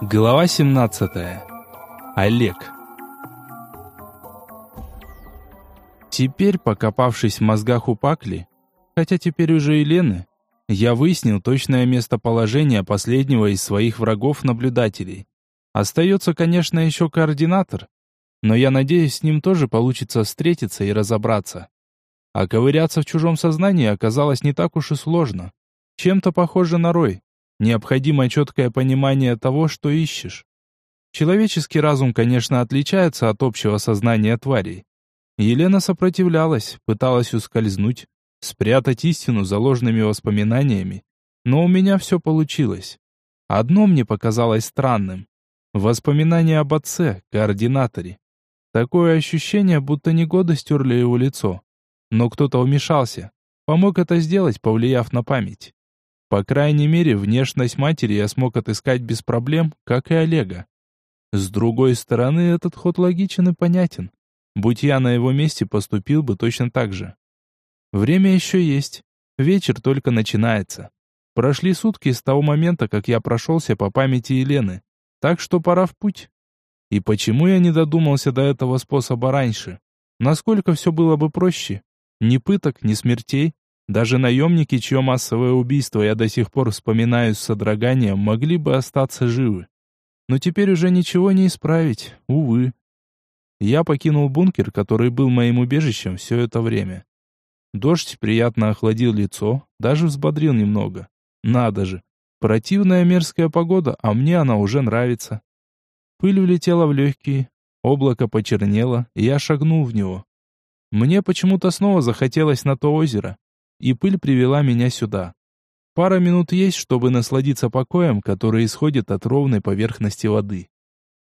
Глава 17. Олег. Теперь, покопавшись в мозгах у Пакли, хотя теперь уже и Лены, я выяснил точное местоположение последнего из своих врагов-наблюдателей. Остается, конечно, еще координатор, но я надеюсь, с ним тоже получится встретиться и разобраться. А ковыряться в чужом сознании оказалось не так уж и сложно. Чем-то похоже на рой. Необходимо четкое понимание того, что ищешь. Человеческий разум, конечно, отличается от общего сознания тварей. Елена сопротивлялась, пыталась ускользнуть, спрятать истину за ложными воспоминаниями, но у меня все получилось. Одно мне показалось странным. Воспоминания об отце, координаторе. Такое ощущение, будто не годы стерли его лицо. Но кто-то вмешался, помог это сделать, повлияв на память. По крайней мере, внешность матери я смог отыскать без проблем, как и Олега. С другой стороны, этот ход логичен и понятен. Будь я на его месте, поступил бы точно так же. Время еще есть. Вечер только начинается. Прошли сутки с того момента, как я прошелся по памяти Елены. Так что пора в путь. И почему я не додумался до этого способа раньше? Насколько все было бы проще? Ни пыток, ни смертей, даже наемники, чье массовое убийство я до сих пор вспоминаю с содроганием, могли бы остаться живы. Но теперь уже ничего не исправить, увы. Я покинул бункер, который был моим убежищем все это время. Дождь приятно охладил лицо, даже взбодрил немного. Надо же, противная мерзкая погода, а мне она уже нравится. Пыль влетела в легкие, облако почернело, и я шагнул в него. Мне почему-то снова захотелось на то озеро, и пыль привела меня сюда. Пара минут есть, чтобы насладиться покоем, который исходит от ровной поверхности воды.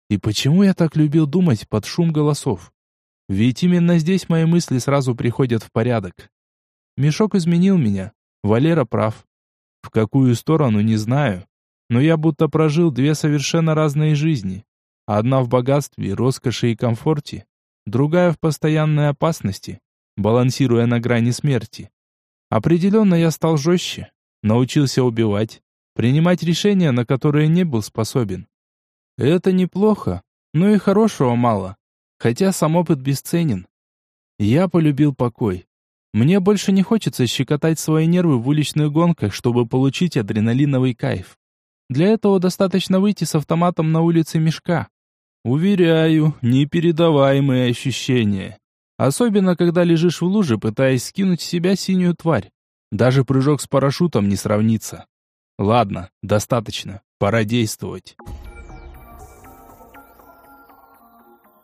И почему я так любил думать под шум голосов? Ведь именно здесь мои мысли сразу приходят в порядок. Мешок изменил меня. Валера прав. В какую сторону, не знаю. Но я будто прожил две совершенно разные жизни. Одна в богатстве, роскоши и комфорте, другая в постоянной опасности, балансируя на грани смерти. Определенно я стал жестче, научился убивать, принимать решения, на которые не был способен. Это неплохо, но и хорошего мало, хотя сам опыт бесценен. Я полюбил покой. Мне больше не хочется щекотать свои нервы в уличных гонках, чтобы получить адреналиновый кайф. Для этого достаточно выйти с автоматом на улице мешка. Уверяю, непередаваемые ощущения. Особенно, когда лежишь в луже, пытаясь скинуть с себя синюю тварь. Даже прыжок с парашютом не сравнится. Ладно, достаточно. Пора действовать.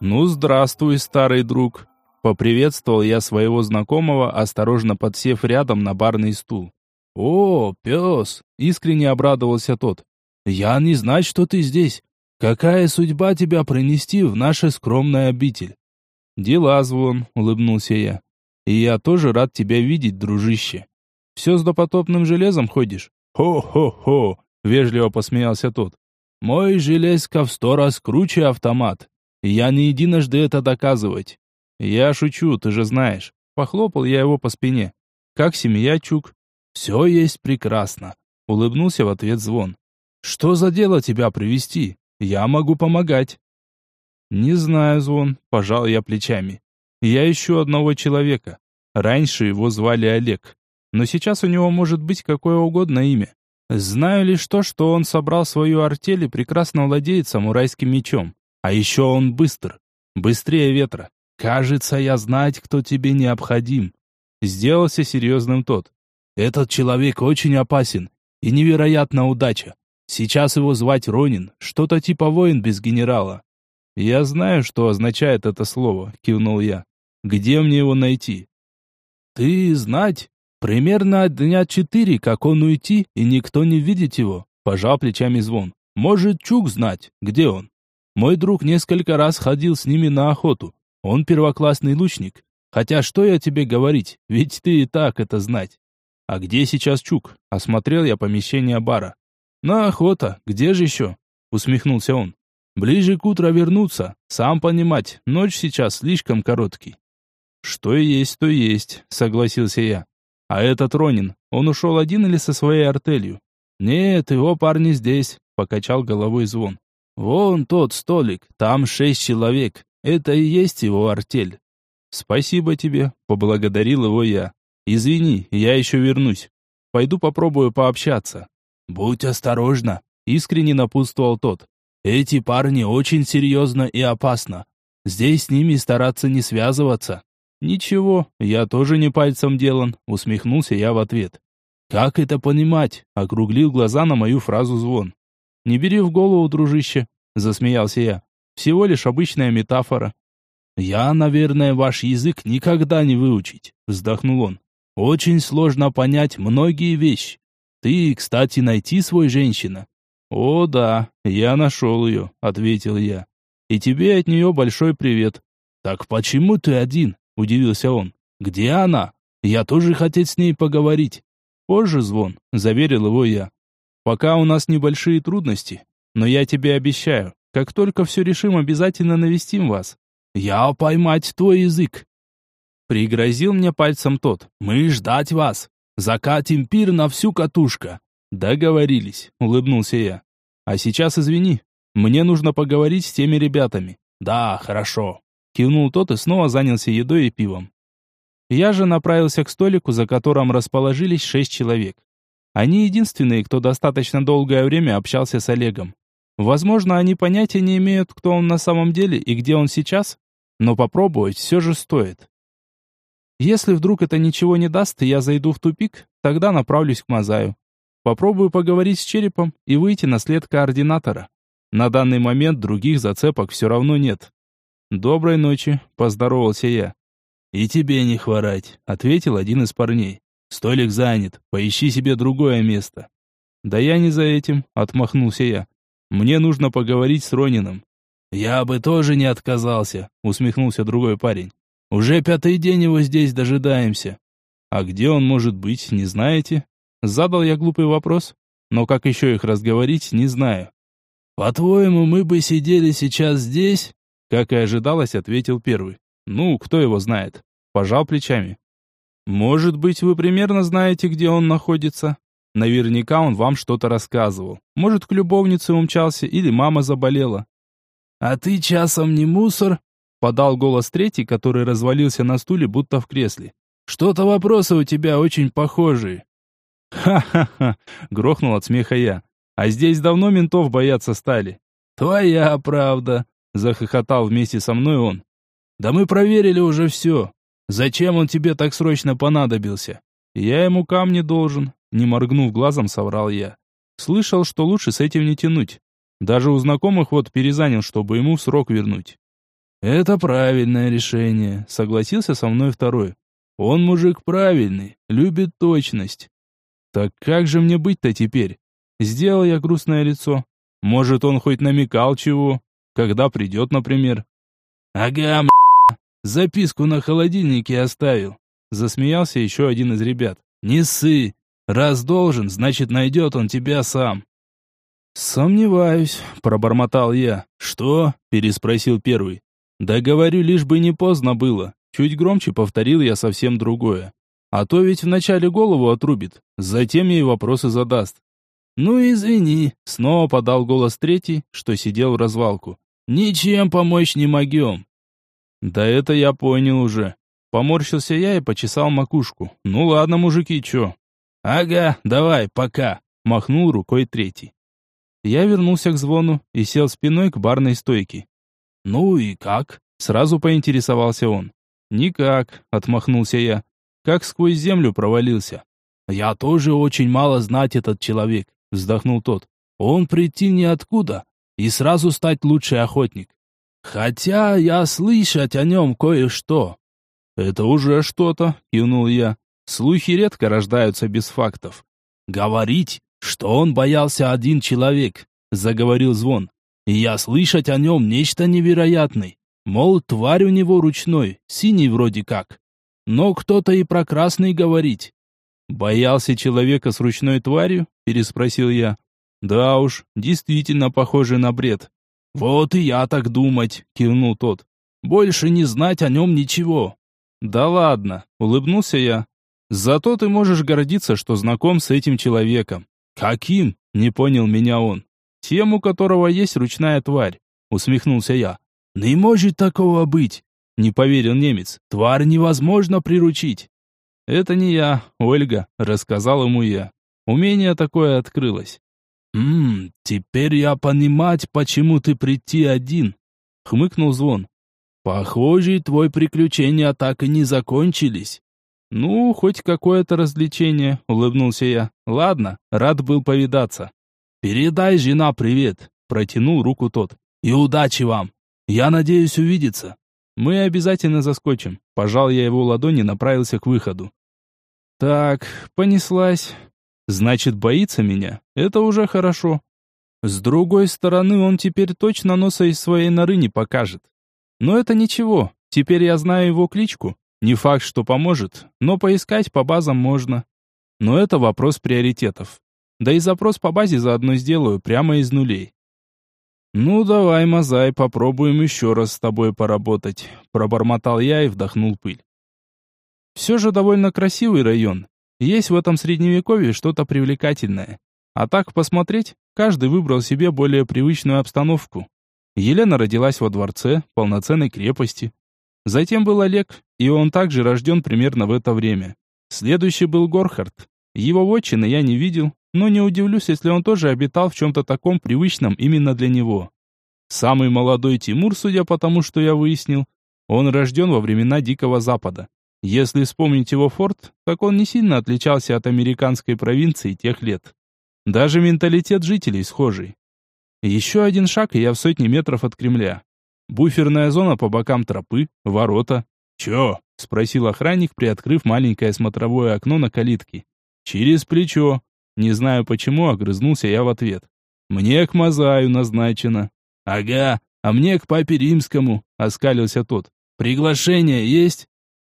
Ну, здравствуй, старый друг. Поприветствовал я своего знакомого, осторожно подсев рядом на барный стул. «О, пес!» — искренне обрадовался тот. «Я не знать, что ты здесь. Какая судьба тебя принести в наше скромное обитель? «Дела, Звон», — улыбнулся я. «И я тоже рад тебя видеть, дружище. Все с допотопным железом ходишь?» «Хо-хо-хо», — вежливо посмеялся тот. «Мой железка в сто раз круче автомат. Я не единожды это доказывать». «Я шучу, ты же знаешь». Похлопал я его по спине. «Как семья, Чук?» «Все есть прекрасно», — улыбнулся в ответ Звон. «Что за дело тебя привести? Я могу помогать». «Не знаю, Звон», — пожал я плечами. «Я ищу одного человека. Раньше его звали Олег, но сейчас у него может быть какое угодно имя. Знаю лишь то, что он собрал свою артель и прекрасно владеет самурайским мечом. А еще он быстр, быстрее ветра. Кажется, я знать, кто тебе необходим». Сделался серьезным тот. «Этот человек очень опасен и невероятна удача. Сейчас его звать Ронин, что-то типа воин без генерала. «Я знаю, что означает это слово», — кивнул я. «Где мне его найти?» «Ты знать? Примерно дня четыре, как он уйти, и никто не видит его», — пожал плечами звон. «Может, Чук знать, где он? Мой друг несколько раз ходил с ними на охоту. Он первоклассный лучник. Хотя что я тебе говорить, ведь ты и так это знать. А где сейчас Чук? Осмотрел я помещение бара. На охота, где же еще? Усмехнулся он. Ближе к утру вернуться. Сам понимать, ночь сейчас слишком короткий. Что есть, то есть, согласился я. А этот Ронин, он ушел один или со своей артелью? Нет, его парни здесь, покачал головой звон. Вон тот столик, там шесть человек. Это и есть его артель. Спасибо тебе, поблагодарил его я. Извини, я еще вернусь. Пойду попробую пообщаться. Будь осторожна, искренне напутствовал тот. Эти парни очень серьезно и опасно. Здесь с ними стараться не связываться. Ничего, я тоже не пальцем делан, усмехнулся я в ответ. Как это понимать? округлил глаза на мою фразу звон. Не бери в голову, дружище, засмеялся я. Всего лишь обычная метафора. Я, наверное, ваш язык никогда не выучить, вздохнул он. Очень сложно понять многие вещи. Ты, кстати, найти свой женщина. О, да, я нашел ее, ответил я. И тебе от нее большой привет. Так почему ты один? удивился он. Где она? Я тоже хотел с ней поговорить. Позже звон, заверил его я. Пока у нас небольшие трудности, но я тебе обещаю, как только все решим, обязательно навестим вас. Я поймать твой язык. Пригрозил мне пальцем тот. Мы ждать вас. Закатим пир на всю катушка. Договорились, улыбнулся я. А сейчас извини, мне нужно поговорить с теми ребятами. Да, хорошо. Кивнул тот и снова занялся едой и пивом. Я же направился к столику, за которым расположились шесть человек. Они единственные, кто достаточно долгое время общался с Олегом. Возможно, они понятия не имеют, кто он на самом деле и где он сейчас, но попробовать все же стоит. Если вдруг это ничего не даст, и я зайду в тупик, тогда направлюсь к Мазаю. Попробую поговорить с черепом и выйти на след координатора. На данный момент других зацепок все равно нет. «Доброй ночи», — поздоровался я. «И тебе не хворать», — ответил один из парней. «Столик занят, поищи себе другое место». «Да я не за этим», — отмахнулся я. «Мне нужно поговорить с Ронином». «Я бы тоже не отказался», — усмехнулся другой парень. «Уже пятый день его здесь дожидаемся». «А где он может быть, не знаете?» Задал я глупый вопрос, но как еще их разговорить, не знаю. «По-твоему, мы бы сидели сейчас здесь?» Как и ожидалось, ответил первый. Ну, кто его знает? Пожал плечами. Может быть, вы примерно знаете, где он находится? Наверняка он вам что-то рассказывал. Может, к любовнице умчался или мама заболела. А ты часом не мусор? Подал голос третий, который развалился на стуле, будто в кресле. Что-то вопросы у тебя очень похожие. Ха-ха-ха, грохнул от смеха я. А здесь давно ментов бояться стали. Твоя правда, Захохотал вместе со мной он. «Да мы проверили уже все. Зачем он тебе так срочно понадобился?» «Я ему камни должен», — не моргнув глазом, соврал я. Слышал, что лучше с этим не тянуть. Даже у знакомых вот перезанял, чтобы ему срок вернуть. «Это правильное решение», — согласился со мной второй. «Он мужик правильный, любит точность». «Так как же мне быть-то теперь?» Сделал я грустное лицо. «Может, он хоть намекал чего?» Когда придет, например?» «Ага, записку на холодильнике оставил», — засмеялся еще один из ребят. «Не ссы. Раз должен, значит, найдет он тебя сам». «Сомневаюсь», — пробормотал я. «Что?» — переспросил первый. «Да говорю, лишь бы не поздно было». Чуть громче повторил я совсем другое. А то ведь вначале голову отрубит, затем ей вопросы задаст. «Ну, извини», — снова подал голос третий, что сидел в развалку. Ничем помочь не могем. Да это я понял уже. Поморщился я и почесал макушку. Ну ладно, мужики, чё? Ага, давай, пока. Махнул рукой третий. Я вернулся к звону и сел спиной к барной стойке. Ну и как? Сразу поинтересовался он. Никак, отмахнулся я. Как сквозь землю провалился. Я тоже очень мало знать этот человек, вздохнул тот. Он прийти ниоткуда, и сразу стать лучший охотник. Хотя я слышать о нем кое-что. Это уже что-то, кивнул я. Слухи редко рождаются без фактов. Говорить, что он боялся один человек, заговорил звон. Я слышать о нем нечто невероятное. Мол, тварь у него ручной, синий вроде как. Но кто-то и про красный говорить. Боялся человека с ручной тварью? Переспросил я. Да уж, действительно похоже на бред. Вот и я так думать, кивнул тот. Больше не знать о нем ничего. Да ладно, улыбнулся я. Зато ты можешь гордиться, что знаком с этим человеком. Каким? Не понял меня он. Тем, у которого есть ручная тварь, усмехнулся я. Не может такого быть, не поверил немец. Тварь невозможно приручить. Это не я, Ольга, рассказал ему я. Умение такое открылось. «Ммм, теперь я понимать, почему ты прийти один», — хмыкнул Звон. «Похоже, твои приключения так и не закончились». «Ну, хоть какое-то развлечение», — улыбнулся я. «Ладно, рад был повидаться». «Передай жена привет», — протянул руку тот. «И удачи вам. Я надеюсь увидеться». «Мы обязательно заскочим». Пожал я его ладони и направился к выходу. «Так, понеслась. Значит, боится меня. Это уже хорошо. С другой стороны, он теперь точно носа из своей норы не покажет. Но это ничего. Теперь я знаю его кличку. Не факт, что поможет, но поискать по базам можно. Но это вопрос приоритетов. Да и запрос по базе заодно сделаю, прямо из нулей. «Ну давай, Мазай, попробуем еще раз с тобой поработать», пробормотал я и вдохнул пыль. Все же довольно красивый район. Есть в этом средневековье что-то привлекательное. А так посмотреть, каждый выбрал себе более привычную обстановку. Елена родилась во дворце, полноценной крепости. Затем был Олег, и он также рожден примерно в это время. Следующий был Горхард. Его вотчины я не видел, но не удивлюсь, если он тоже обитал в чем-то таком привычном именно для него. Самый молодой Тимур, судя по тому, что я выяснил, он рожден во времена Дикого Запада. Если вспомнить его форт, так он не сильно отличался от американской провинции тех лет. Даже менталитет жителей схожий. Еще один шаг, и я в сотни метров от Кремля. Буферная зона по бокам тропы, ворота. «Чё?» — спросил охранник, приоткрыв маленькое смотровое окно на калитке. «Через плечо». Не знаю почему, огрызнулся я в ответ. «Мне к Мазаю назначено». «Ага, а мне к папе римскому», — оскалился тот. «Приглашение есть?»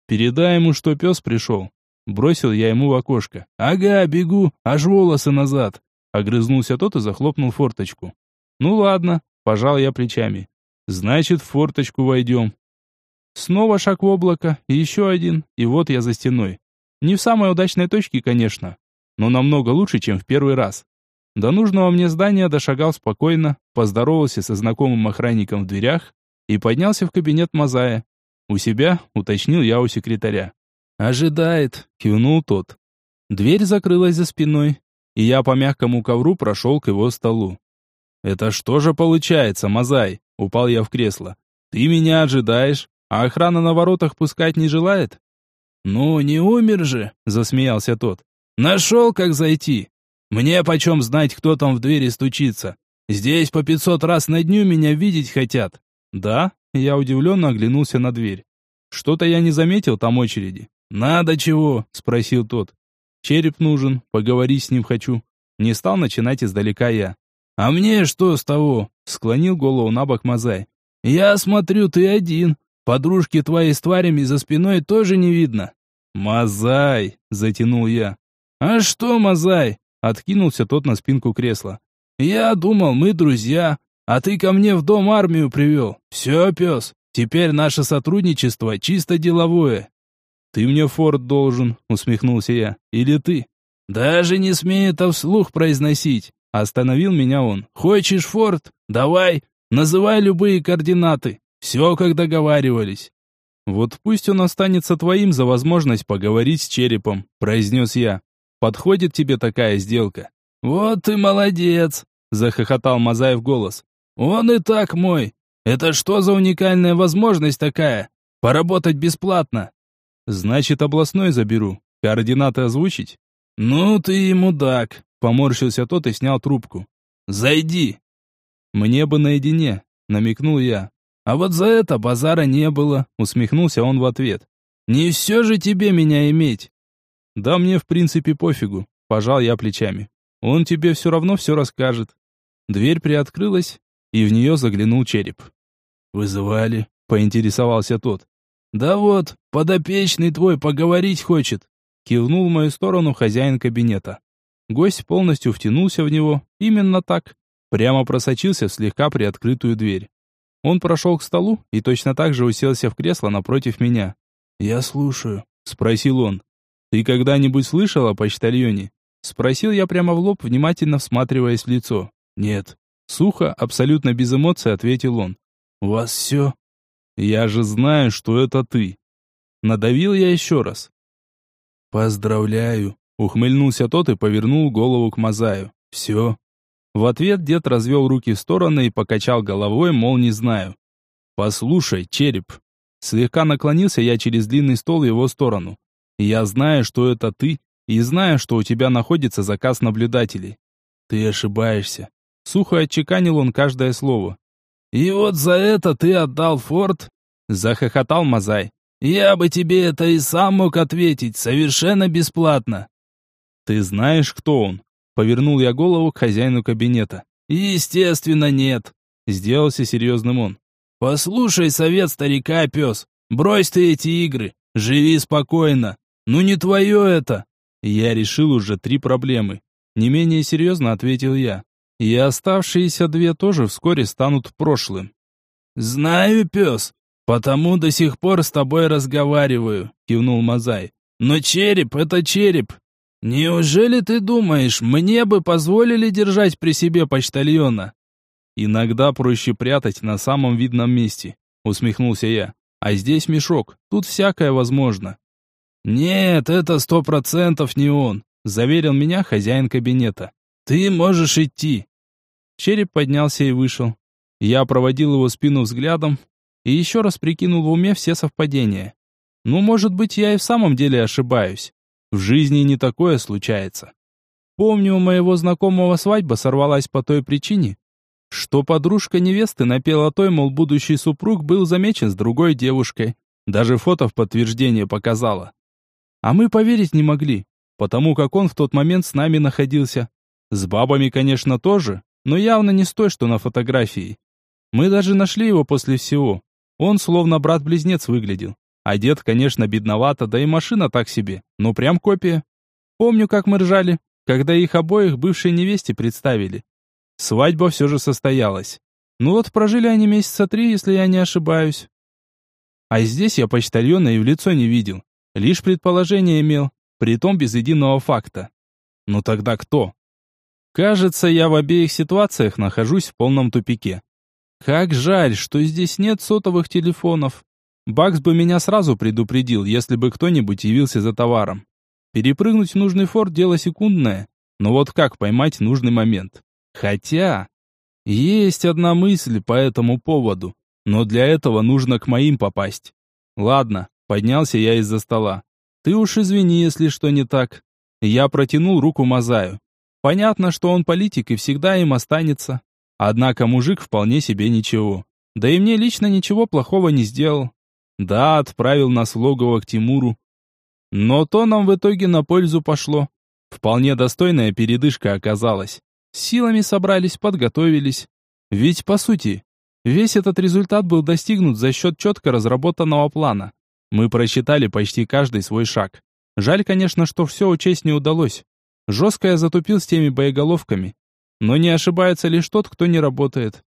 Передай ему, что пес пришел. Бросил я ему в окошко. Ага, бегу, аж волосы назад. Огрызнулся тот и захлопнул форточку. Ну ладно, пожал я плечами. Значит, в форточку войдем. Снова шаг в облако, еще один, и вот я за стеной. Не в самой удачной точке, конечно, но намного лучше, чем в первый раз. До нужного мне здания дошагал спокойно, поздоровался со знакомым охранником в дверях и поднялся в кабинет Мазая. «У себя?» — уточнил я у секретаря. «Ожидает», — кивнул тот. Дверь закрылась за спиной, и я по мягкому ковру прошел к его столу. «Это что же получается, Мазай?» — упал я в кресло. «Ты меня ожидаешь, а охрана на воротах пускать не желает?» «Ну, не умер же», — засмеялся тот. «Нашел, как зайти. Мне почем знать, кто там в двери стучится. Здесь по пятьсот раз на дню меня видеть хотят». «Да?» Я удивленно оглянулся на дверь. Что-то я не заметил там очереди. «Надо чего?» — спросил тот. «Череп нужен, поговорить с ним хочу». Не стал начинать издалека я. «А мне что с того?» — склонил голову на бок Мазай. «Я смотрю, ты один. Подружки твои с тварями за спиной тоже не видно». «Мазай!» — затянул я. «А что, Мазай?» — откинулся тот на спинку кресла. «Я думал, мы друзья, а ты ко мне в дом армию привел. Все, пес, теперь наше сотрудничество чисто деловое». «Ты мне форт должен», — усмехнулся я. «Или ты?» «Даже не смей это вслух произносить», — остановил меня он. «Хочешь форт? Давай, называй любые координаты. Все, как договаривались». «Вот пусть он останется твоим за возможность поговорить с черепом», — произнес я. «Подходит тебе такая сделка?» «Вот ты молодец», — захохотал Мазаев голос. «Он и так мой. Это что за уникальная возможность такая? Поработать бесплатно?» «Значит, областной заберу. Координаты озвучить?» «Ну ты и мудак», — поморщился тот и снял трубку. «Зайди». «Мне бы наедине», — намекнул я. «А вот за это базара не было», — усмехнулся он в ответ. «Не все же тебе меня иметь». «Да мне в принципе пофигу», — пожал я плечами. «Он тебе все равно все расскажет». Дверь приоткрылась, и в нее заглянул череп. «Вызывали?» — поинтересовался тот. «Да вот, подопечный твой поговорить хочет», — кивнул в мою сторону хозяин кабинета. Гость полностью втянулся в него, именно так, прямо просочился в слегка приоткрытую дверь. Он прошел к столу и точно так же уселся в кресло напротив меня. «Я слушаю», — спросил он. «Ты когда-нибудь слышал о почтальоне?» Спросил я прямо в лоб, внимательно всматриваясь в лицо. «Нет», Сухо, абсолютно без эмоций ответил он. «У вас все?» «Я же знаю, что это ты». Надавил я еще раз. «Поздравляю», — ухмыльнулся тот и повернул голову к Мазаю. «Все?» В ответ дед развел руки в стороны и покачал головой, мол, не знаю. «Послушай, череп». Слегка наклонился я через длинный стол в его сторону. «Я знаю, что это ты, и знаю, что у тебя находится заказ наблюдателей». «Ты ошибаешься». Сухо отчеканил он каждое слово. «И вот за это ты отдал форт?» Захохотал Мазай. Я бы тебе это и сам мог ответить, совершенно бесплатно. Ты знаешь, кто он? Повернул я голову к хозяину кабинета. Естественно, нет. Сделался серьезным он. Послушай совет старика, пес. Брось ты эти игры. Живи спокойно. Ну не твое это. Я решил уже три проблемы. Не менее серьезно ответил я. И оставшиеся две тоже вскоре станут прошлым. Знаю, пес. «Потому до сих пор с тобой разговариваю», — кивнул Мазай. «Но череп — это череп. Неужели ты думаешь, мне бы позволили держать при себе почтальона?» «Иногда проще прятать на самом видном месте», — усмехнулся я. «А здесь мешок, тут всякое возможно». «Нет, это сто процентов не он», — заверил меня хозяин кабинета. «Ты можешь идти». Череп поднялся и вышел. Я проводил его спину взглядом, и еще раз прикинул в уме все совпадения. Ну, может быть, я и в самом деле ошибаюсь. В жизни не такое случается. Помню, у моего знакомого свадьба сорвалась по той причине, что подружка невесты напела той, мол, будущий супруг был замечен с другой девушкой. Даже фото в подтверждение показала. А мы поверить не могли, потому как он в тот момент с нами находился. С бабами, конечно, тоже, но явно не с той, что на фотографии. Мы даже нашли его после всего. Он словно брат-близнец выглядел. Одет, конечно, бедновато, да и машина так себе, но прям копия. Помню, как мы ржали, когда их обоих бывшей невесте представили. Свадьба все же состоялась. Ну вот прожили они месяца три, если я не ошибаюсь. А здесь я почтальона и в лицо не видел. Лишь предположение имел, притом без единого факта. Ну тогда кто? Кажется, я в обеих ситуациях нахожусь в полном тупике. Как жаль, что здесь нет сотовых телефонов. Бакс бы меня сразу предупредил, если бы кто-нибудь явился за товаром. Перепрыгнуть в нужный форт – дело секундное. Но вот как поймать нужный момент? Хотя... Есть одна мысль по этому поводу, но для этого нужно к моим попасть. Ладно, поднялся я из-за стола. Ты уж извини, если что не так. Я протянул руку Мазаю. Понятно, что он политик и всегда им останется. Однако мужик вполне себе ничего. Да и мне лично ничего плохого не сделал. Да, отправил нас в логово к Тимуру. Но то нам в итоге на пользу пошло. Вполне достойная передышка оказалась. силами собрались, подготовились. Ведь, по сути, весь этот результат был достигнут за счет четко разработанного плана. Мы просчитали почти каждый свой шаг. Жаль, конечно, что все учесть не удалось. Жестко я затупил с теми боеголовками. Но не ошибается лишь тот, кто не работает.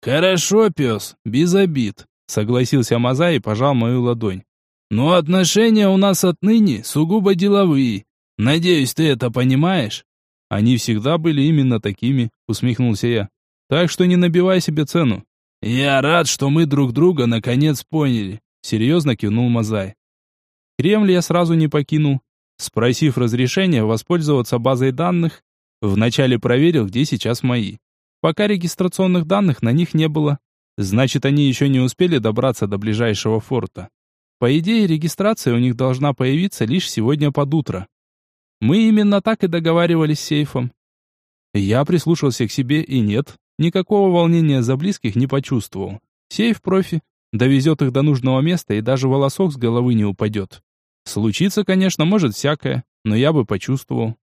«Хорошо, пес, без обид», — согласился Маза и пожал мою ладонь. «Но отношения у нас отныне сугубо деловые. Надеюсь, ты это понимаешь?» «Они всегда были именно такими», — усмехнулся я. «Так что не набивай себе цену». «Я рад, что мы друг друга наконец поняли», — серьезно кивнул Мазай. Кремль я сразу не покинул, спросив разрешения воспользоваться базой данных Вначале проверил, где сейчас мои. Пока регистрационных данных на них не было. Значит, они еще не успели добраться до ближайшего форта. По идее, регистрация у них должна появиться лишь сегодня под утро. Мы именно так и договаривались с сейфом. Я прислушался к себе и нет, никакого волнения за близких не почувствовал. Сейф профи, довезет их до нужного места и даже волосок с головы не упадет. Случиться, конечно, может всякое, но я бы почувствовал.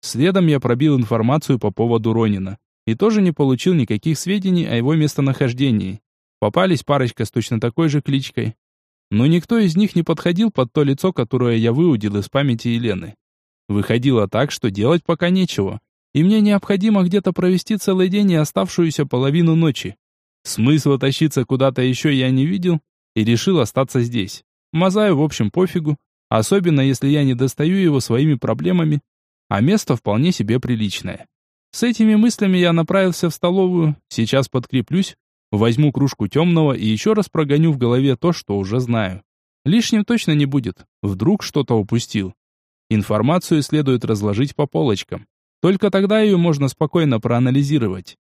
Следом я пробил информацию по поводу Ронина и тоже не получил никаких сведений о его местонахождении. Попались парочка с точно такой же кличкой. Но никто из них не подходил под то лицо, которое я выудил из памяти Елены. Выходило так, что делать пока нечего, и мне необходимо где-то провести целый день и оставшуюся половину ночи. Смысла тащиться куда-то еще я не видел и решил остаться здесь. Мазаю, в общем, пофигу, особенно если я не достаю его своими проблемами а место вполне себе приличное. С этими мыслями я направился в столовую, сейчас подкреплюсь, возьму кружку темного и еще раз прогоню в голове то, что уже знаю. Лишним точно не будет, вдруг что-то упустил. Информацию следует разложить по полочкам. Только тогда ее можно спокойно проанализировать.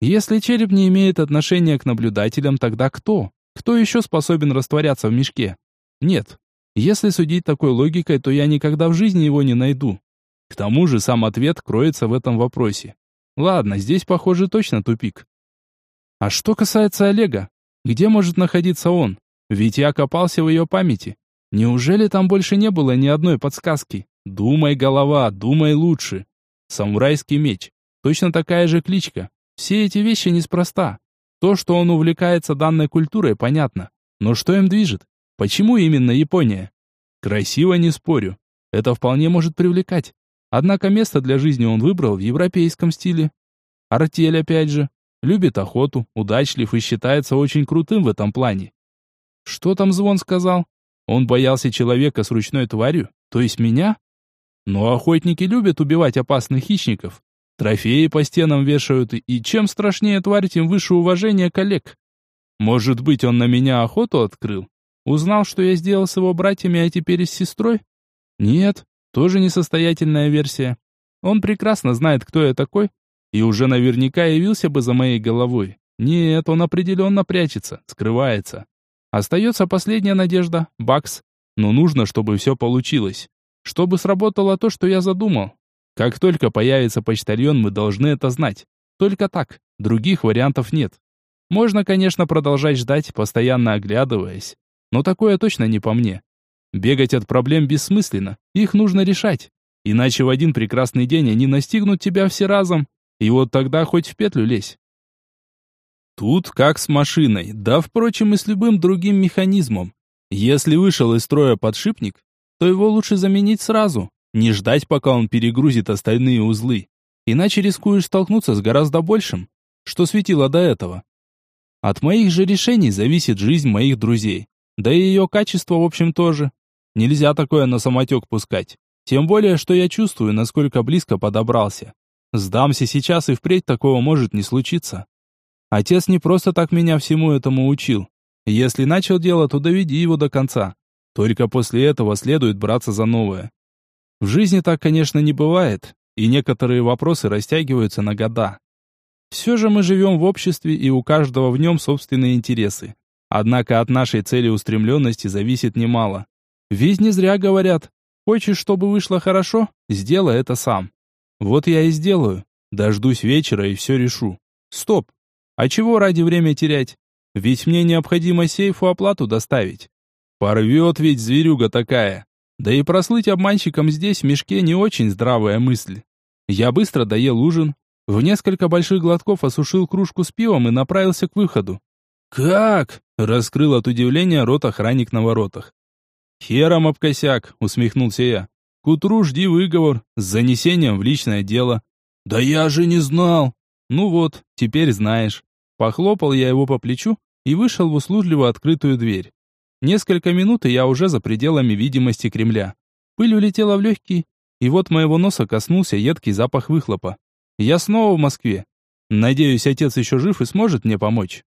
Если череп не имеет отношения к наблюдателям, тогда кто? Кто еще способен растворяться в мешке? Нет. Если судить такой логикой, то я никогда в жизни его не найду. К тому же сам ответ кроется в этом вопросе. Ладно, здесь, похоже, точно тупик. А что касается Олега, где может находиться он? Ведь я копался в ее памяти. Неужели там больше не было ни одной подсказки? Думай, голова, думай лучше. Самурайский меч. Точно такая же кличка. Все эти вещи неспроста. То, что он увлекается данной культурой, понятно. Но что им движет? Почему именно Япония? Красиво не спорю. Это вполне может привлекать. Однако место для жизни он выбрал в европейском стиле. Артель опять же. Любит охоту, удачлив и считается очень крутым в этом плане. Что там Звон сказал? Он боялся человека с ручной тварью, то есть меня? Но охотники любят убивать опасных хищников. Трофеи по стенам вешают, и чем страшнее тварь, тем выше уважение коллег. Может быть, он на меня охоту открыл? Узнал, что я сделал с его братьями, а теперь и с сестрой? Нет, тоже несостоятельная версия. Он прекрасно знает, кто я такой, и уже наверняка явился бы за моей головой. Нет, он определенно прячется, скрывается. Остается последняя надежда, Бакс. Но нужно, чтобы все получилось. Чтобы сработало то, что я задумал. Как только появится почтальон, мы должны это знать. Только так, других вариантов нет. Можно, конечно, продолжать ждать, постоянно оглядываясь. Но такое точно не по мне. Бегать от проблем бессмысленно, их нужно решать. Иначе в один прекрасный день они настигнут тебя все разом, и вот тогда хоть в петлю лезь. Тут как с машиной, да, впрочем, и с любым другим механизмом. Если вышел из строя подшипник, то его лучше заменить сразу, не ждать, пока он перегрузит остальные узлы. Иначе рискуешь столкнуться с гораздо большим, что светило до этого. От моих же решений зависит жизнь моих друзей. Да и ее качество, в общем, тоже. Нельзя такое на самотек пускать. Тем более, что я чувствую, насколько близко подобрался. Сдамся сейчас, и впредь такого может не случиться. Отец не просто так меня всему этому учил. Если начал дело, то доведи его до конца. Только после этого следует браться за новое. В жизни так, конечно, не бывает, и некоторые вопросы растягиваются на года. Все же мы живем в обществе, и у каждого в нем собственные интересы. Однако от нашей целеустремленности зависит немало. Ведь не зря говорят, хочешь, чтобы вышло хорошо, сделай это сам. Вот я и сделаю. Дождусь вечера и все решу. Стоп, а чего ради время терять? Ведь мне необходимо сейфу оплату доставить. Порвет ведь зверюга такая. Да и прослыть обманщиком здесь в мешке не очень здравая мысль. Я быстро доел ужин, в несколько больших глотков осушил кружку с пивом и направился к выходу. «Как?» — раскрыл от удивления рот охранник на воротах. «Хером об косяк», — усмехнулся я. «К утру жди выговор с занесением в личное дело». «Да я же не знал!» Ну вот, теперь знаешь. Похлопал я его по плечу и вышел в услужливо открытую дверь. Несколько минут, и я уже за пределами видимости Кремля. Пыль улетела в легкие, и вот моего носа коснулся едкий запах выхлопа. Я снова в Москве. Надеюсь, отец еще жив и сможет мне помочь.